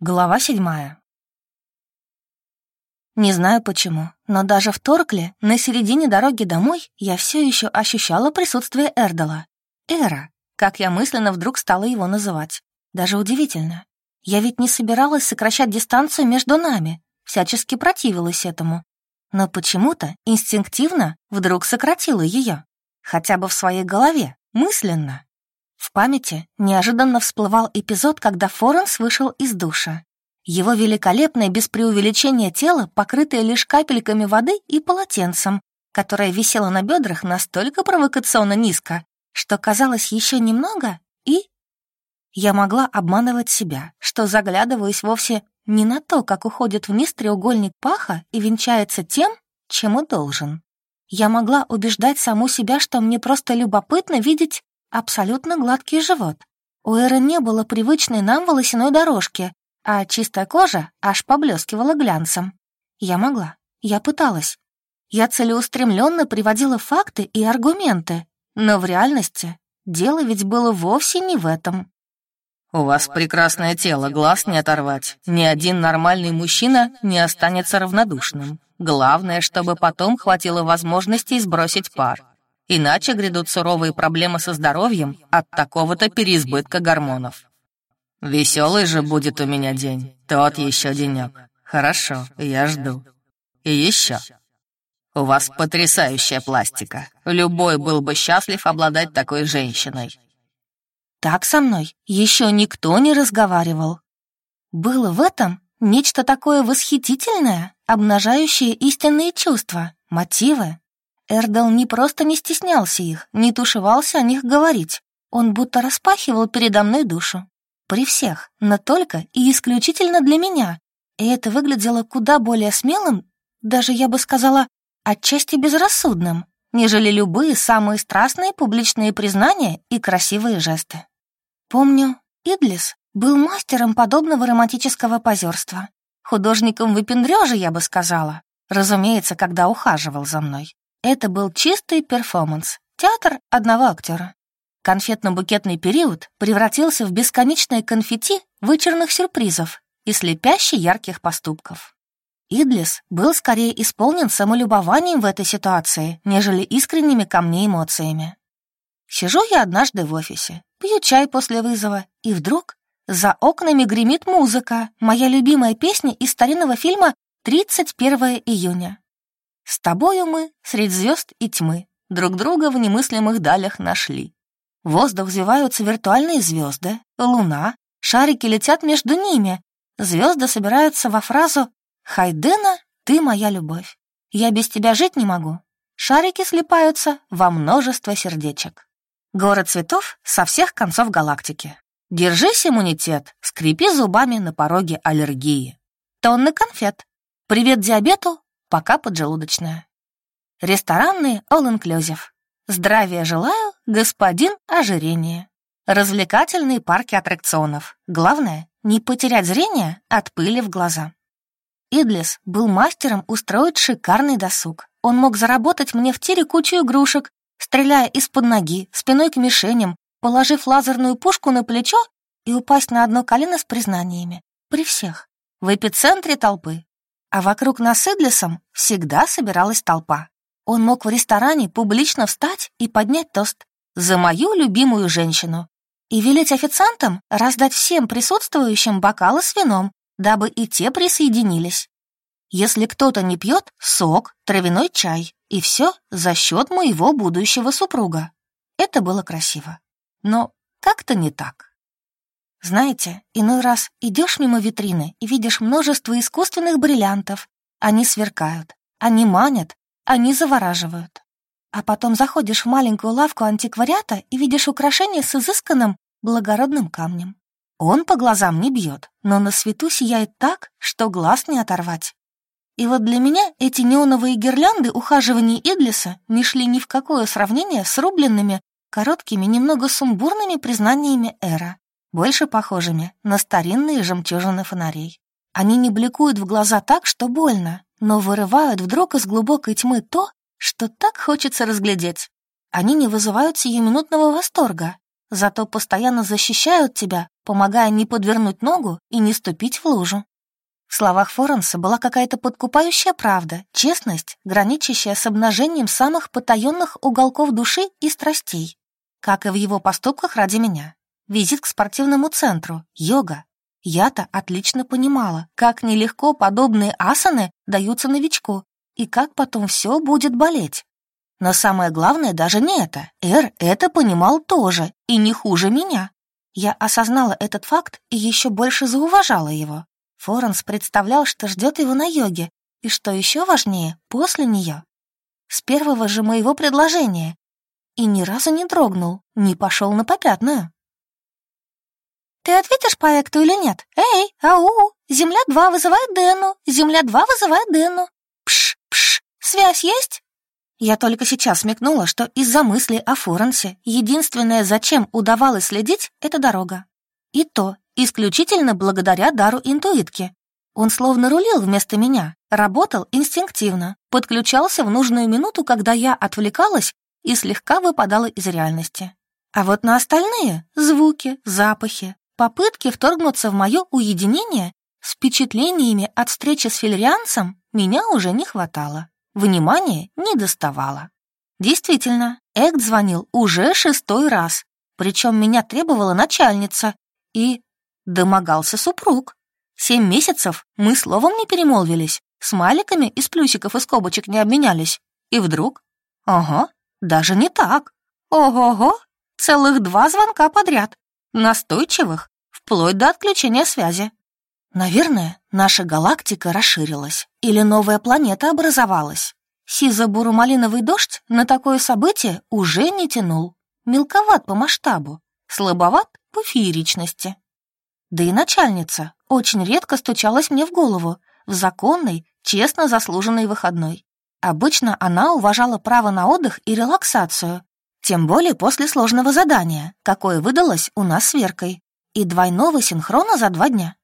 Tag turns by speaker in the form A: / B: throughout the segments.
A: Глава седьмая. Не знаю почему, но даже в Торкле, на середине дороги домой, я все еще ощущала присутствие Эрдала. Эра, как я мысленно вдруг стала его называть. Даже удивительно. Я ведь не собиралась сокращать дистанцию между нами, всячески противилась этому. Но почему-то инстинктивно вдруг сократила ее. Хотя бы в своей голове, мысленно. В памяти неожиданно всплывал эпизод, когда Форенс вышел из душа. Его великолепное без преувеличения тело, покрытое лишь капельками воды и полотенцем, которое висело на бедрах настолько провокационно низко, что казалось еще немного, и... Я могла обманывать себя, что заглядываюсь вовсе не на то, как уходит вниз треугольник паха и венчается тем, чем и должен. Я могла убеждать саму себя, что мне просто любопытно видеть абсолютно гладкий живот. У Эры не было привычной нам волосяной дорожки, а чистая кожа аж поблескивала глянцем. Я могла, я пыталась. Я целеустремленно приводила факты и аргументы, но в реальности дело ведь было вовсе не в этом.
B: «У вас прекрасное тело, глаз не оторвать. Ни один нормальный мужчина не останется равнодушным. Главное, чтобы потом хватило возможности сбросить пар. Иначе грядут суровые проблемы со здоровьем от такого-то переизбытка гормонов. Веселый же будет у меня день, тот еще денек. Хорошо, я жду. И еще. У вас потрясающая пластика. Любой был бы счастлив обладать такой женщиной.
A: Так со мной еще никто не разговаривал. Было в этом нечто такое восхитительное, обнажающее истинные чувства, мотивы, Эрдл не просто не стеснялся их, не тушевался о них говорить. Он будто распахивал передо мной душу. При всех, но только и исключительно для меня. И это выглядело куда более смелым, даже, я бы сказала, отчасти безрассудным, нежели любые самые страстные публичные признания и красивые жесты. Помню, Идлис был мастером подобного романтического позерства. Художником выпендрежа, я бы сказала. Разумеется, когда ухаживал за мной. Это был чистый перформанс, театр одного актера. Конфетно-букетный период превратился в бесконечное конфетти вычурных сюрпризов и слепяще ярких поступков. Идлис был скорее исполнен самолюбованием в этой ситуации, нежели искренними ко мне эмоциями. Сижу я однажды в офисе, пью чай после вызова, и вдруг за окнами гремит музыка, моя любимая песня из старинного фильма «31 июня». С тобою мы, средь звезд и тьмы, друг друга в немыслимых далях нашли. В воздух взвиваются виртуальные звезды, луна, шарики летят между ними, звезды собираются во фразу «Хайдена, ты моя любовь, я без тебя жить не могу». Шарики слипаются во множество сердечек. Город цветов со всех концов галактики. Держись, иммунитет, скрипи зубами на пороге аллергии. Тонны конфет. Привет диабету, пока поджелудочная. Ресторанный all-inclusive. Здравия желаю, господин ожирение. Развлекательные парки аттракционов. Главное, не потерять зрение от пыли в глаза. Идлис был мастером устроить шикарный досуг. Он мог заработать мне в тире кучу игрушек, стреляя из-под ноги, спиной к мишеням, положив лазерную пушку на плечо и упасть на одно колено с признаниями. При всех. В эпицентре толпы, а вокруг нас с Идлисом всегда собиралась толпа. Он мог в ресторане публично встать и поднять тост «За мою любимую женщину» и велеть официантам раздать всем присутствующим бокалы с вином, дабы и те присоединились. Если кто-то не пьет, сок, травяной чай, и все за счет моего будущего супруга. Это было красиво. Но как-то не так. Знаете, иной раз идешь мимо витрины и видишь множество искусственных бриллиантов. Они сверкают, они манят, они завораживают. А потом заходишь в маленькую лавку антиквариата и видишь украшение с изысканным, благородным камнем. Он по глазам не бьет, но на свету сияет так, что глаз не оторвать. И вот для меня эти неоновые гирлянды ухаживаний Идлиса не шли ни в какое сравнение с рубленными, короткими, немного сумбурными признаниями Эра больше похожими на старинные жемчужины фонарей. Они не бликуют в глаза так, что больно, но вырывают вдруг из глубокой тьмы то, что так хочется разглядеть. Они не вызывают сиюминутного восторга, зато постоянно защищают тебя, помогая не подвернуть ногу и не ступить в лужу. В словах Форенса была какая-то подкупающая правда, честность, граничащая с обнажением самых потаенных уголков души и страстей, как и в его поступках ради меня. Визит к спортивному центру, йога. Я-то отлично понимала, как нелегко подобные асаны даются новичку, и как потом все будет болеть. Но самое главное даже не это. Эр это понимал тоже, и не хуже меня. Я осознала этот факт и еще больше зауважала его. Форенс представлял, что ждет его на йоге, и, что еще важнее, после нее. С первого же моего предложения. И ни разу не дрогнул, не пошел на попятную. «Ты ответишь проекту или нет? Эй, ау, Земля-2 вызывает Дэну, Земля-2 вызывает Дэну. Пш, пш, связь есть?» Я только сейчас смекнула, что из-за мысли о Форенсе единственное, зачем удавалось следить, — это дорога. И то исключительно благодаря дару интуитки. Он словно рулил вместо меня, работал инстинктивно, подключался в нужную минуту, когда я отвлекалась и слегка выпадала из реальности. А вот на остальные — звуки, запахи, попытки вторгнуться в мое уединение с впечатлениями от встречи с филирианцем меня уже не хватало, внимания не доставало. Действительно, Экт звонил уже шестой раз, причем меня требовала начальница, и домогался супруг. Семь месяцев мы словом не перемолвились, с маликами из плюсиков и скобочек не обменялись. И вдруг... Ага, даже не так. Ого-го, целых два звонка подряд. Настойчивых, вплоть до отключения связи. Наверное, наша галактика расширилась, или новая планета образовалась. Сизо-буро-малиновый дождь на такое событие уже не тянул. Мелковат по масштабу, слабоват по фееричности. Да и начальница очень редко стучалась мне в голову в законный, честно заслуженный выходной. Обычно она уважала право на отдых и релаксацию, тем более после сложного задания, какое выдалось у нас с Веркой, и двойного синхрона за два дня.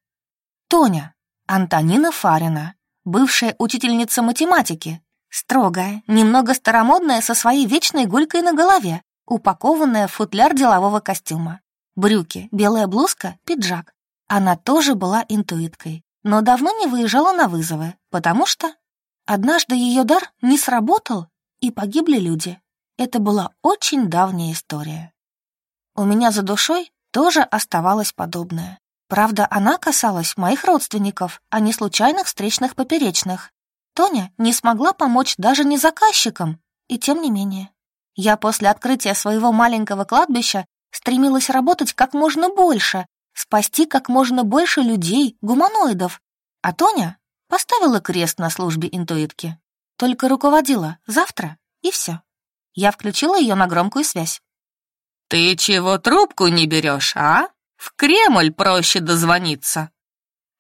A: Тоня, Антонина Фарина, бывшая учительница математики, строгая, немного старомодная со своей вечной гулькой на голове, упакованная в футляр делового костюма. Брюки, белая блузка, пиджак. Она тоже была интуиткой, но давно не выезжала на вызовы, потому что однажды ее дар не сработал, и погибли люди. Это была очень давняя история. У меня за душой тоже оставалось подобное. Правда, она касалась моих родственников, а не случайных встречных поперечных. Тоня не смогла помочь даже не заказчикам, и тем не менее. Я после открытия своего маленького кладбища стремилась работать как можно больше, спасти как можно больше людей, гуманоидов. А Тоня поставила крест на службе интуитки. Только руководила завтра, и все. Я включила ее на громкую связь.
B: «Ты чего трубку не берешь, а? В Кремль проще дозвониться».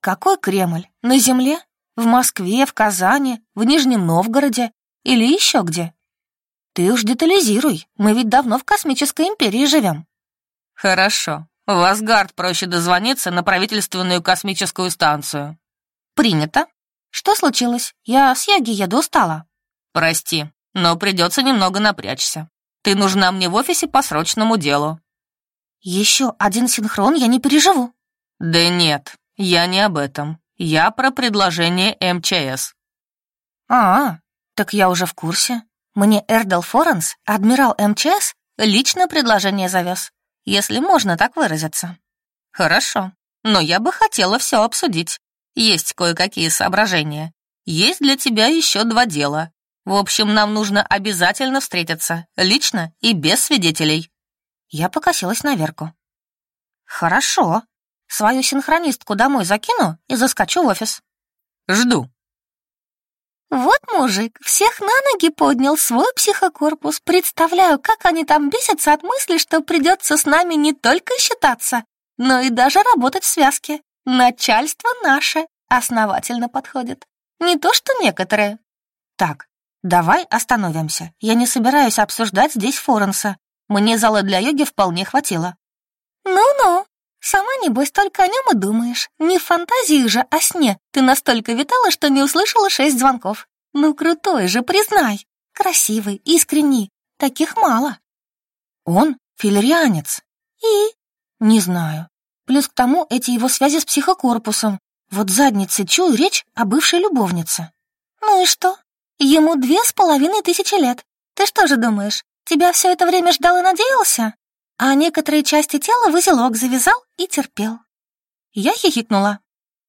A: «Какой Кремль? На земле? В Москве, в Казани, в Нижнем Новгороде или еще где?» «Ты уж детализируй, мы ведь давно в космической империи живем».
B: «Хорошо, в Асгард проще дозвониться на правительственную космическую станцию».
A: «Принято. Что случилось? Я с йоги еду устала».
B: «Прости, но придется немного напрячься. Ты нужна мне в офисе по срочному делу».
A: «Еще один синхрон я не переживу».
B: «Да нет, я не об этом. Я про предложение МЧС».
A: «А, так я уже в курсе. Мне Эрдел Форенс, адмирал МЧС, лично предложение завез если можно так выразиться.
B: Хорошо, но я бы хотела все обсудить. Есть кое-какие соображения. Есть для тебя еще два дела. В общем, нам нужно обязательно встретиться, лично и без свидетелей.
A: Я покосилась на Верку. Хорошо. Свою синхронистку домой закину и заскочу в офис.
B: Жду.
A: Вот мужик всех на ноги поднял свой психокорпус. Представляю, как они там бесятся от мысли, что придется с нами не только считаться, но и даже работать в связке. Начальство наше основательно подходит. Не то что некоторые. Так, давай остановимся. Я не собираюсь обсуждать здесь Форенса. Мне зала для йоги вполне хватило. Ну-ну, сама, небось, только о нем и думаешь. Не в фантазии же, а сне. Ты настолько витала, что не услышала шесть звонков. Ну, крутой же, признай. Красивый, искренний. Таких мало. Он филерианец. И? Не знаю. Плюс к тому эти его связи с психокорпусом. Вот задницы чую речь о бывшей любовнице. Ну и что? Ему две с половиной тысячи лет. Ты что же думаешь, тебя все это время ждал и надеялся? А некоторые части тела в узелок завязал и терпел. Я хихикнула.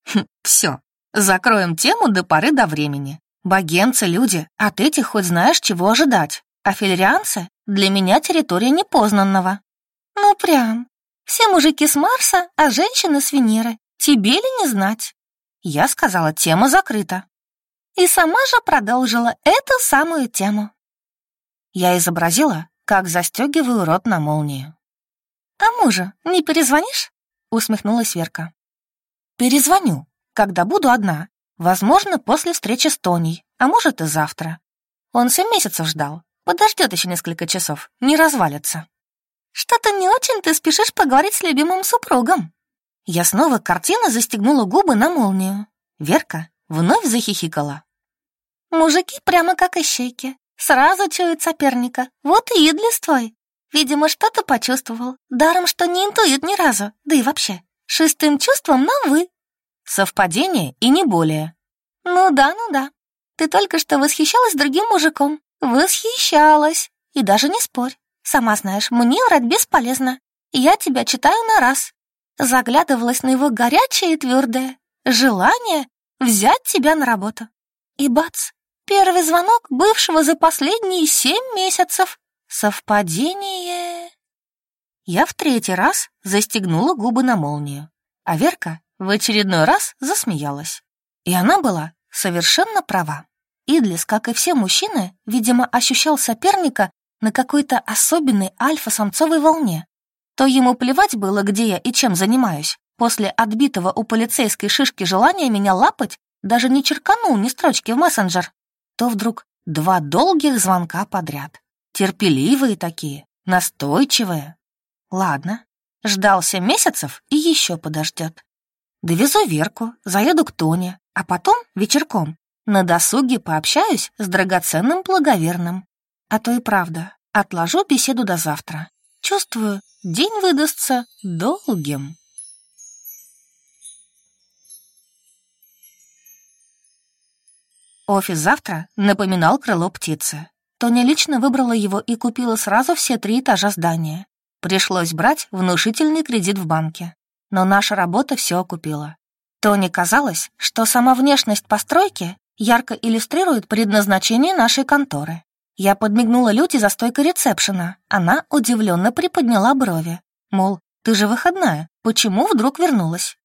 B: Хм, все, закроем тему до поры до времени. Богемцы — люди, от этих хоть знаешь, чего ожидать. А филерианцы — для меня территория непознанного.
A: Ну прям. Все мужики с Марса, а женщины с Венеры. Тебе ли не знать?
B: Я сказала, тема закрыта.
A: И сама же продолжила эту самую тему.
B: Я изобразила, как застегиваю рот на молнию.
A: «А мужу не перезвонишь?» — усмехнулась Верка.
B: «Перезвоню, когда буду одна. Возможно, после встречи с Тоней, а может и завтра. Он семь месяцев ждал. Подождет еще несколько часов, не развалится».
A: «Что-то не очень ты спешишь поговорить с любимым супругом».
B: Я снова картина застегнула губы на молнию. Верка вновь захихикала.
A: «Мужики прямо как ищейки. Сразу чуют соперника. Вот и Идлис твой. Видимо, что-то почувствовал. Даром, что не интуит ни разу. Да и вообще, шестым чувством на «вы».
B: Совпадение и не более.
A: Ну да, ну да. Ты только что восхищалась другим мужиком. Восхищалась. И даже не спорь. Сама знаешь, мне врать бесполезно. Я тебя читаю на раз. Заглядывалась на его горячее и твердое желание взять тебя на работу. И бац, первый звонок бывшего за последние семь месяцев. Совпадение.
B: Я в третий раз застегнула губы на молнию, а Верка в очередной раз засмеялась. И она была совершенно права. Идлис, как и все мужчины, видимо, ощущал соперника на какой-то особенной альфа-самцовой волне. То ему плевать было, где я и чем занимаюсь. После отбитого у полицейской шишки желания меня лапать даже не черканул ни строчки в мессенджер. То вдруг два долгих звонка подряд. Терпеливые такие, настойчивые. Ладно, ждался месяцев и еще подождет. Довезу Верку, заеду к Тоне, а потом, вечерком, на досуге пообщаюсь с драгоценным благоверным. А то и правда, отложу беседу до завтра. Чувствую, день выдастся долгим. Офис завтра напоминал крыло птицы. Тоня лично выбрала его и купила сразу все три этажа здания. Пришлось брать внушительный кредит в банке. Но наша работа все окупила. Тоне казалось, что сама внешность постройки ярко иллюстрирует предназначение нашей конторы. Я подмигнула Люте за стойкой ресепшена. Она удивленно приподняла брови. Мол, ты же выходная, почему вдруг вернулась?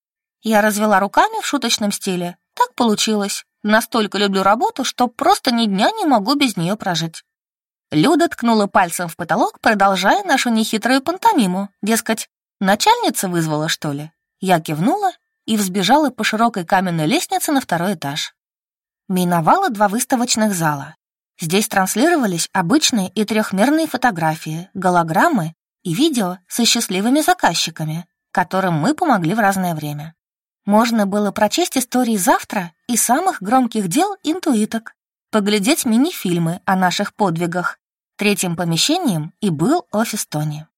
B: Я развела руками в шуточном стиле. Так получилось. Настолько люблю работу, что просто ни дня не могу без нее прожить. Люда ткнула пальцем в потолок, продолжая нашу нехитрую пантомиму. Дескать, начальница вызвала, что ли? Я кивнула и взбежала по широкой каменной лестнице на второй этаж. Миновала два выставочных зала. Здесь транслировались обычные и трехмерные фотографии, голограммы и видео со счастливыми заказчиками, которым мы помогли в разное время. Можно было прочесть истории завтра и самых громких дел интуиток, поглядеть мини-фильмы о наших подвигах. Третьим помещением и был офис Тони.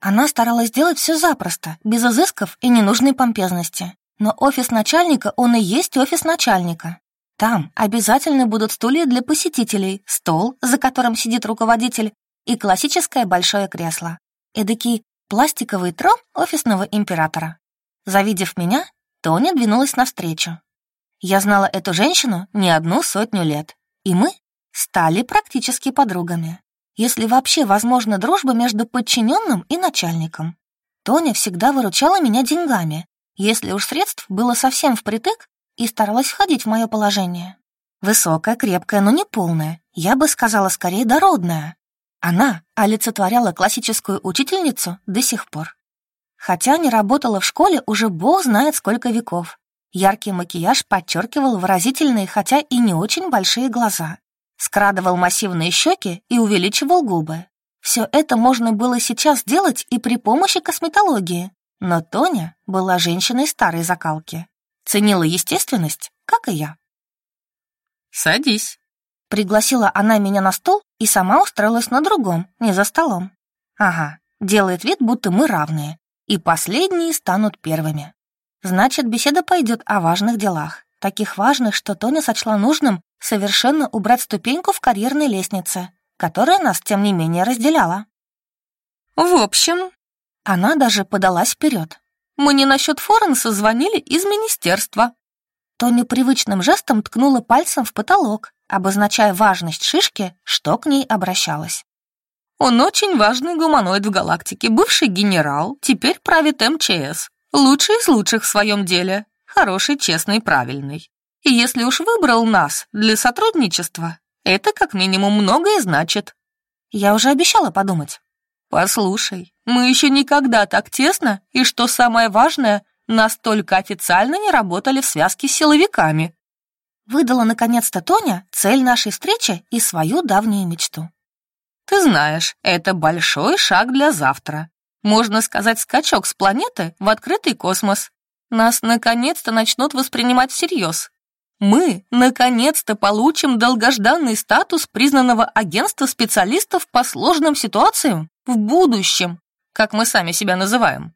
B: Она старалась делать все запросто, без изысков и ненужной помпезности. Но офис начальника, он и есть офис начальника. Там обязательно будут стулья для посетителей, стол, за которым сидит руководитель, и классическое большое кресло. Эдакий пластиковый трон офисного императора. Завидев меня, Тоня двинулась навстречу. Я знала эту женщину не одну сотню лет, и мы стали практически подругами. Если вообще возможна дружба между подчиненным и начальником. Тоня всегда выручала меня деньгами. Если уж средств было совсем впритык, и старалась входить в мое положение. Высокая, крепкая, но не полная, я бы сказала скорее дородная. Она олицетворяла классическую учительницу до сих пор. Хотя не работала в школе уже бог знает сколько веков. Яркий макияж подчеркивал выразительные, хотя и не очень большие глаза. Скрадывал массивные щеки и увеличивал губы. Все это можно было сейчас сделать и при помощи косметологии. Но Тоня была женщиной старой закалки. Ценила естественность, как и я. «Садись», — пригласила она меня на стол и сама устроилась на другом, не за столом. «Ага,
A: делает вид, будто мы равные, и последние станут первыми. Значит, беседа пойдет о важных делах, таких важных, что Тоня сочла нужным совершенно убрать ступеньку в карьерной лестнице, которая нас, тем не менее, разделяла.
B: В общем,
A: она даже подалась вперед.
B: Мне насчет Форенса звонили из министерства.
A: Тоня привычным жестом ткнула пальцем в потолок, обозначая важность шишки, что к ней обращалась.
B: Он очень важный гуманоид в галактике, бывший генерал, теперь правит МЧС. Лучший из лучших в своем деле. Хороший, честный, правильный. И если уж выбрал нас для сотрудничества, это как минимум многое значит.
A: Я уже обещала подумать.
B: Послушай, мы еще никогда так тесно, и что самое важное, настолько официально не работали в связке с силовиками.
A: Выдала наконец-то Тоня цель нашей встречи и свою давнюю мечту.
B: Ты знаешь, это большой шаг для завтра. Можно сказать, скачок с планеты в открытый космос. Нас наконец-то начнут воспринимать всерьез. Мы наконец-то получим долгожданный статус признанного агентства специалистов по сложным ситуациям в будущем, как мы сами себя называем.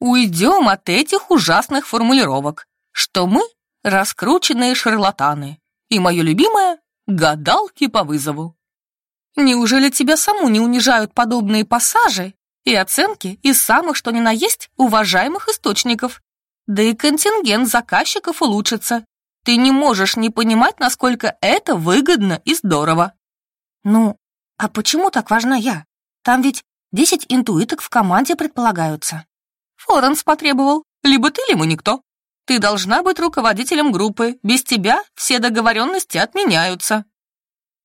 B: Уйдем от этих ужасных формулировок, что мы раскрученные шарлатаны и мое любимое — гадалки по вызову. Неужели тебя саму не унижают подобные пассажи и оценки из самых что ни на есть уважаемых источников? Да и контингент заказчиков улучшится. Ты не можешь не понимать, насколько это выгодно и здорово.
A: Ну, а почему так важна я? Там ведь десять интуиток в команде предполагаются.
B: Форенс потребовал. Либо ты, либо никто. Ты должна быть руководителем группы. Без тебя все договоренности отменяются.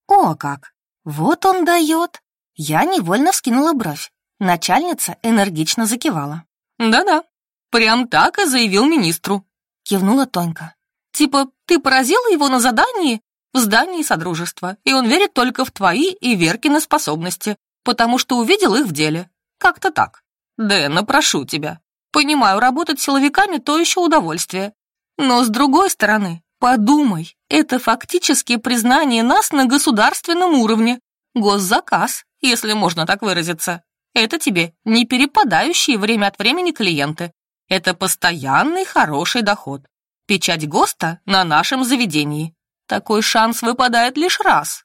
A: О, как! Вот он дает. Я невольно вскинула бровь. Начальница энергично закивала.
B: Да-да, прям так и заявил министру.
A: Кивнула Тонька.
B: Типа, ты поразила его на задании в здании Содружества, и он верит только в твои и Веркины способности, потому что увидел их в деле. Как-то так. Дэна, прошу тебя. Понимаю, работать силовиками — то еще удовольствие. Но с другой стороны, подумай, это фактически признание нас на государственном уровне. Госзаказ, если можно так выразиться. Это тебе не перепадающие время от времени клиенты. Это постоянный хороший доход. Печать ГОСТа на нашем заведении. Такой шанс выпадает лишь раз.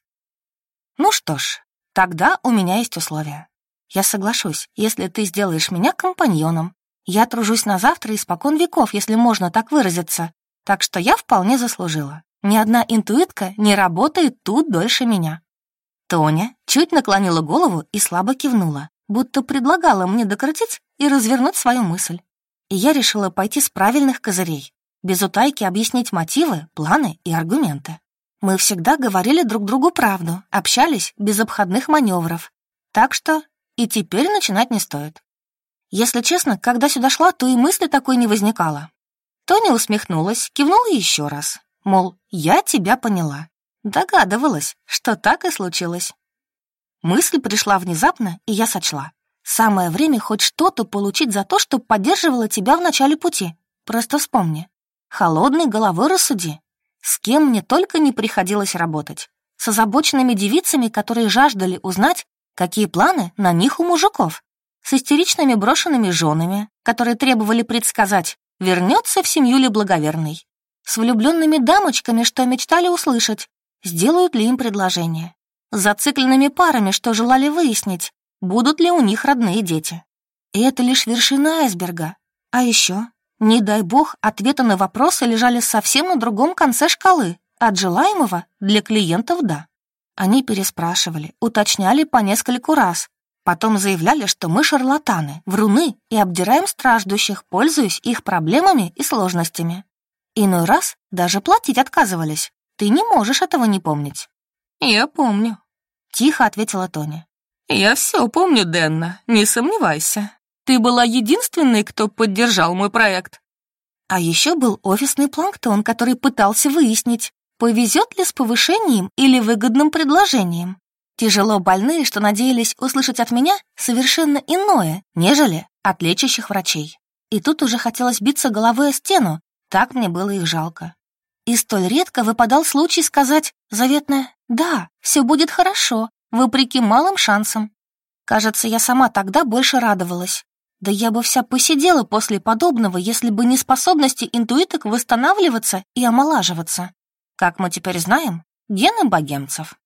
A: Ну что ж, тогда у меня есть условия. Я соглашусь, если ты сделаешь меня компаньоном. Я тружусь на завтра испокон веков, если можно так выразиться. Так что я вполне заслужила. Ни одна интуитка не работает тут дольше меня. Тоня чуть наклонила голову и слабо кивнула, будто предлагала мне докрутить и развернуть свою мысль. И я решила пойти с правильных козырей, без утайки объяснить мотивы, планы и аргументы. Мы всегда говорили друг другу правду, общались без обходных маневров. Так что и теперь начинать не стоит. Если честно, когда сюда шла, то и мысли такой не возникало. Тоня усмехнулась, кивнула еще раз. Мол, я тебя поняла. Догадывалась, что так и случилось. Мысль пришла внезапно, и я сочла. Самое время хоть что-то получить за то, что поддерживала тебя в начале пути. Просто вспомни. Холодной головой рассуди. С кем мне только не приходилось работать. С озабоченными девицами, которые жаждали узнать, какие планы на них у мужиков. С истеричными брошенными женами, которые требовали предсказать, вернется в семью ли благоверный. С влюбленными дамочками, что мечтали услышать, сделают ли им предложение. С зацикленными парами, что желали выяснить, будут ли у них родные дети. И это лишь вершина айсберга. А еще не дай бог, ответы на вопросы лежали совсем на другом конце шкалы. От желаемого для клиентов «да». Они переспрашивали, уточняли по нескольку раз. Потом заявляли, что мы шарлатаны, вруны и обдираем страждущих, пользуясь их проблемами и сложностями. Иной раз даже платить отказывались. Ты не можешь этого не помнить.
B: «Я помню», —
A: тихо ответила Тоня.
B: «Я все помню, Денна, не сомневайся. Ты была единственной, кто поддержал мой проект.
A: А еще был офисный планктон, который пытался выяснить, повезет ли с повышением или выгодным предложением. Тяжело больные, что надеялись услышать от меня совершенно иное, нежели от лечащих врачей. И тут уже хотелось биться головой о стену, так мне было их жалко. И столь редко выпадал случай сказать заветное «Да, все будет хорошо», вопреки малым шансам. Кажется, я сама тогда больше радовалась. Да я бы вся посидела после подобного, если бы не способности интуиток восстанавливаться и омолаживаться. Как мы теперь знаем, гены богемцев.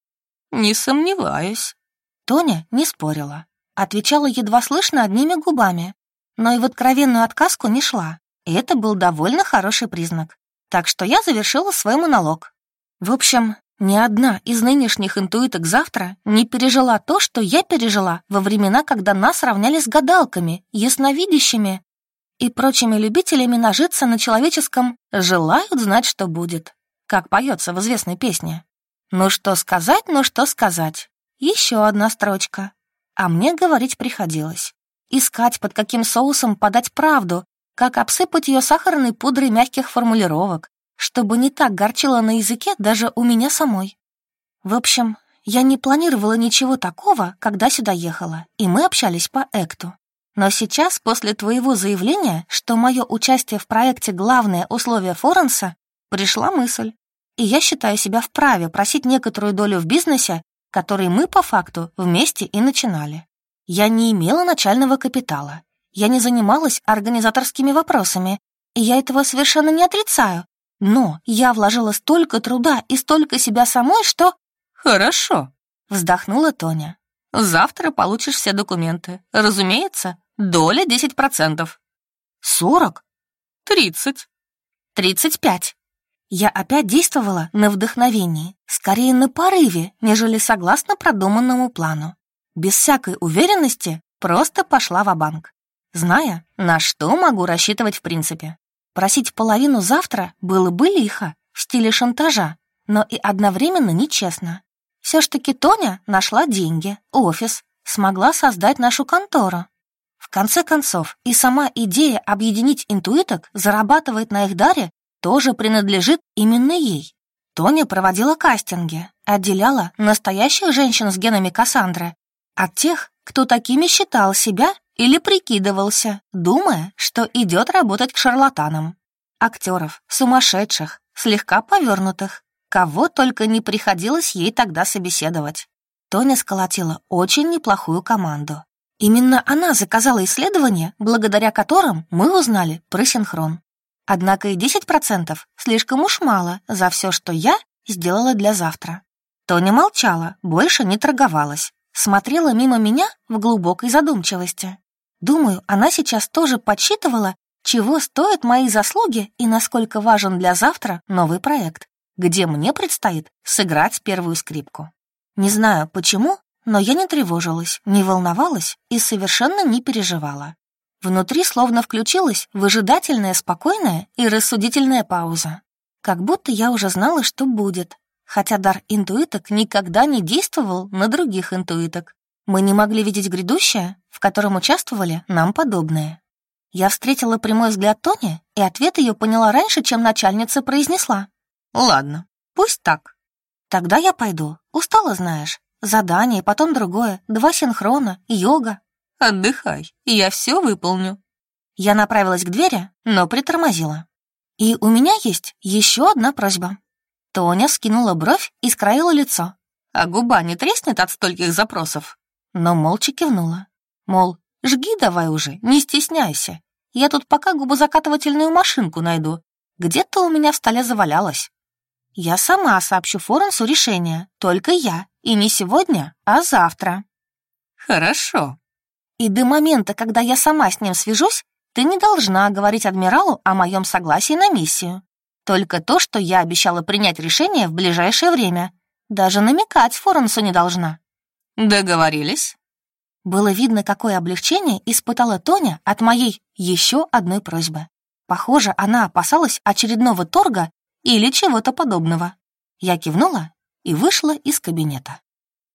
B: Не сомневаюсь.
A: Тоня не спорила. Отвечала едва слышно одними губами, но и в откровенную отказку не шла. И это был довольно хороший признак. Так что я завершила свой монолог. В общем, ни одна из нынешних интуиток завтра не пережила то, что я пережила во времена, когда нас равняли с гадалками, ясновидящими и прочими любителями нажиться на человеческом «желают знать, что будет», как поется в известной песне. Ну что сказать, ну что сказать. Еще одна строчка. А мне говорить приходилось. Искать, под каким соусом подать правду, как обсыпать ее сахарной пудрой мягких формулировок, чтобы не так горчило на языке даже у меня самой. В общем, я не планировала ничего такого, когда сюда ехала, и мы общались по Экту. Но сейчас, после твоего заявления, что мое участие в проекте — главное условие Форенса, пришла мысль. И я считаю себя вправе просить некоторую долю в бизнесе, который мы, по факту, вместе и начинали. Я не имела начального капитала. Я не занималась организаторскими вопросами, и я этого совершенно не отрицаю. Но я вложила столько труда и столько себя самой, что...
B: «Хорошо», —
A: вздохнула Тоня.
B: «Завтра получишь все документы. Разумеется, доля 10%.
A: «Сорок?»
B: «Тридцать».
A: «Тридцать пять». Я опять действовала на вдохновении, скорее на порыве, нежели согласно продуманному плану. Без всякой уверенности просто пошла в банк зная, на что могу рассчитывать в принципе. Просить половину завтра было бы лихо, в стиле шантажа, но и одновременно нечестно. Все ж таки Тоня нашла деньги, офис, смогла создать нашу контору. В конце концов, и сама идея объединить интуиток зарабатывает на их даре тоже принадлежит именно ей. Тоня проводила кастинги, отделяла настоящих женщин с генами Кассандры от тех, кто такими считал себя или прикидывался, думая, что идет работать к шарлатанам. Актеров, сумасшедших, слегка повернутых, кого только не приходилось ей тогда собеседовать. Тоня сколотила очень неплохую команду. Именно она заказала исследования, благодаря которым мы узнали про синхрон. Однако и 10% слишком уж мало за все, что я сделала для завтра. Тоня молчала, больше не торговалась, смотрела мимо меня в глубокой задумчивости. Думаю, она сейчас тоже подсчитывала, чего стоят мои заслуги и насколько важен для завтра новый проект, где мне предстоит сыграть первую скрипку. Не знаю почему, но я не тревожилась, не волновалась и совершенно не переживала. Внутри словно включилась выжидательная, спокойная и рассудительная пауза. Как будто я уже знала, что будет, хотя дар интуиток никогда не действовал на других интуиток. Мы не могли видеть грядущее, в котором участвовали нам подобные. Я встретила прямой взгляд Тони, и ответ ее поняла раньше, чем начальница произнесла.
B: «Ладно, пусть так».
A: «Тогда я пойду. Устала, знаешь. Задание, потом другое, два синхрона, йога».
B: «Отдыхай, я все выполню».
A: Я направилась к двери, но притормозила. «И у меня есть еще одна просьба». Тоня скинула бровь и скроила лицо.
B: «А губа не треснет от стольких запросов?»
A: но молча кивнула. Мол, жги давай уже, не стесняйся. Я тут пока губозакатывательную машинку найду. Где-то у меня в столе завалялась. Я сама сообщу Форенсу решение, только я, и не сегодня, а завтра.
B: Хорошо.
A: И до момента, когда я сама с ним свяжусь, ты не должна говорить адмиралу о моем согласии на миссию. Только то, что я обещала принять решение в ближайшее время. Даже намекать Форенсу не должна.
B: «Договорились?»
A: Было видно, какое облегчение испытала Тоня от моей еще одной просьбы. Похоже, она опасалась очередного торга или чего-то подобного. Я кивнула и вышла из кабинета.